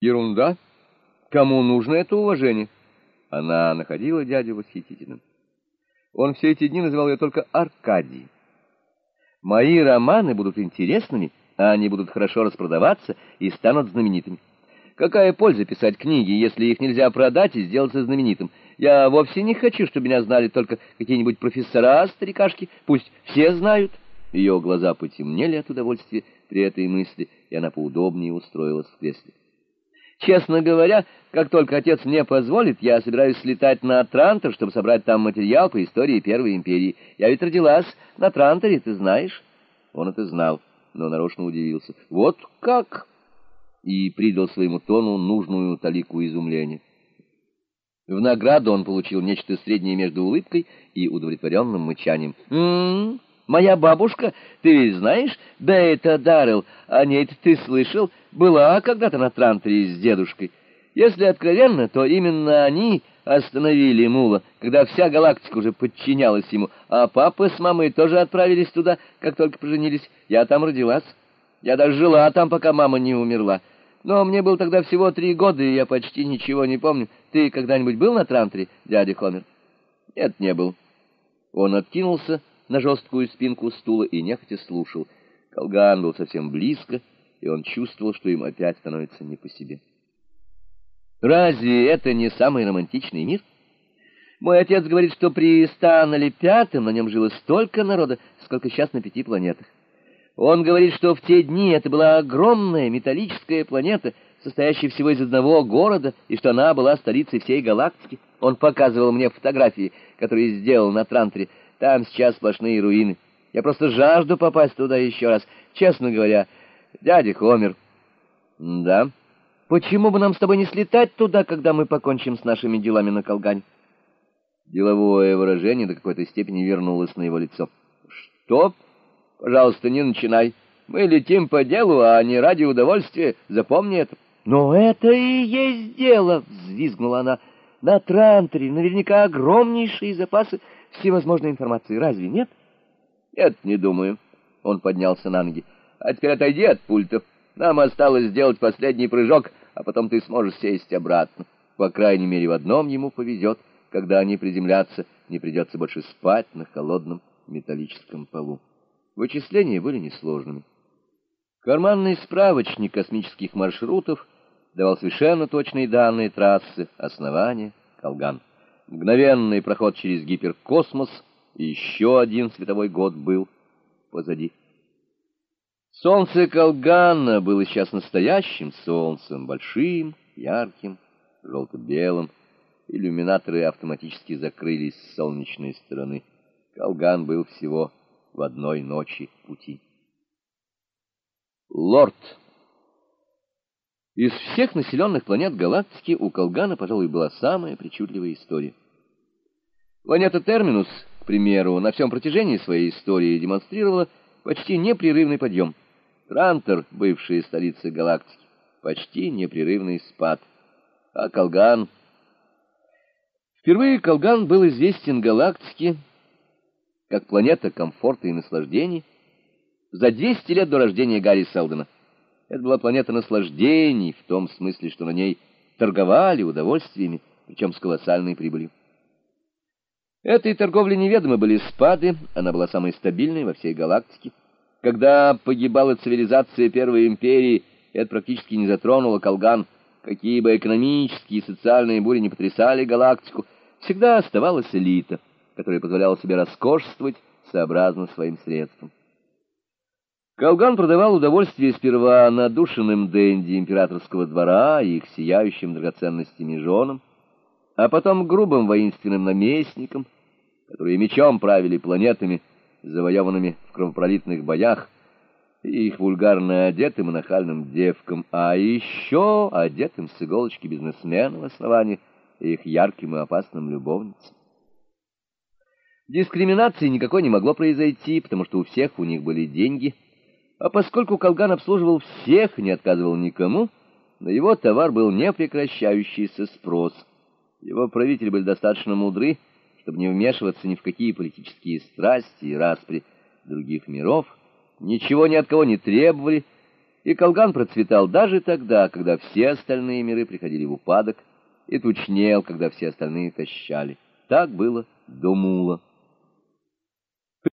Ерунда. Кому нужно это уважение? Она находила дядю восхитительным. Он все эти дни называл ее только Аркадий. Мои романы будут интересными, а они будут хорошо распродаваться и станут знаменитыми. Какая польза писать книги, если их нельзя продать и сделаться знаменитым? Я вовсе не хочу, чтобы меня знали только какие-нибудь профессора, старикашки. Пусть все знают. Ее глаза потемнели от удовольствия при этой мысли, и она поудобнее устроилась в кресле. Честно говоря, как только отец мне позволит, я собираюсь слетать на Трантор, чтобы собрать там материал по истории Первой империи. Я ведь родилась на Транторе, ты знаешь? Он это знал, но нарочно удивился. Вот как? И придал своему тону нужную талику изумления. В награду он получил нечто среднее между улыбкой и удовлетворенным мычанием. «М-м-м!» Моя бабушка, ты ведь знаешь, это Даррелл, о ней ты слышал, была когда-то на Транторе с дедушкой. Если откровенно, то именно они остановили Мула, когда вся галактика уже подчинялась ему, а папа с мамой тоже отправились туда, как только поженились. Я там родилась. Я даже жила там, пока мама не умерла. Но мне было тогда всего три года, и я почти ничего не помню. Ты когда-нибудь был на Транторе, дядя Хомер? Нет, не был. Он откинулся на жесткую спинку стула и нехотя слушал. Колган был совсем близко, и он чувствовал, что им опять становится не по себе. Разве это не самый романтичный мир? Мой отец говорит, что при Станнеле Пятом на нем жило столько народа, сколько сейчас на пяти планетах. Он говорит, что в те дни это была огромная металлическая планета, состоящая всего из одного города, и что она была столицей всей галактики. Он показывал мне фотографии, которые сделал на Трантере. Там сейчас сплошные руины. Я просто жажду попасть туда еще раз. Честно говоря, дядя Хомер. Да. Почему бы нам с тобой не слетать туда, когда мы покончим с нашими делами на Колгань? Деловое выражение до какой-то степени вернулось на его лицо. Что? Пожалуйста, не начинай. Мы летим по делу, а не ради удовольствия. Запомни это. Но это и есть дело, взвизгнула она. На Трантере наверняка огромнейшие запасы всевозможной информации. Разве нет? Нет, не думаю. Он поднялся на ноги. А теперь отойди от пультов. Нам осталось сделать последний прыжок, а потом ты сможешь сесть обратно. По крайней мере, в одном ему повезет. Когда они приземлятся, не придется больше спать на холодном металлическом полу. Вычисления были несложными. Карманный справочник космических маршрутов давал совершенно точные данные трассы, основания, Колган. Мгновенный проход через гиперкосмос, и еще один световой год был позади. Солнце Колганна было сейчас настоящим солнцем, большим, ярким, желто-белым. Иллюминаторы автоматически закрылись с солнечной стороны. Колган был всего в одной ночи пути. Лорд. Из всех населенных планет галактики у Колгана, пожалуй, была самая причудливая история. Планета Терминус, к примеру, на всем протяжении своей истории демонстрировала почти непрерывный подъем. Трантор, бывшая столица галактики, почти непрерывный спад. А Колган... Впервые Колган был известен галактике как планета комфорта и наслаждений за 200 лет до рождения Гарри Селдона. Это была планета наслаждений в том смысле, что на ней торговали удовольствиями, причем с колоссальной прибылью. Этой торговле неведомы были спады, она была самой стабильной во всей галактике. Когда погибала цивилизация Первой империи, это практически не затронуло Колган. Какие бы экономические и социальные бури не потрясали галактику, всегда оставалась элита, которая позволяла себе роскошствовать сообразно своим средствам. Колган продавал удовольствие сперва надушенным денди императорского двора и их сияющим драгоценностями женам, а потом грубым воинственным наместникам, которые мечом правили планетами, завоеванными в кровопролитных боях, и их вульгарно одетым и нахальным девкам, а еще одетым с иголочки бизнесменам в основании и их ярким и опасным любовницам. Дискриминации никакой не могло произойти, потому что у всех у них были деньги, а поскольку Колган обслуживал всех и не отказывал никому, на его товар был непрекращающийся спрос — его правители были достаточно мудры, чтобы не вмешиваться ни в какие политические страсти и распри других миров, ничего ни от кого не требовали, и Колган процветал даже тогда, когда все остальные миры приходили в упадок, и тучнел, когда все остальные тащали. Так было до Мула.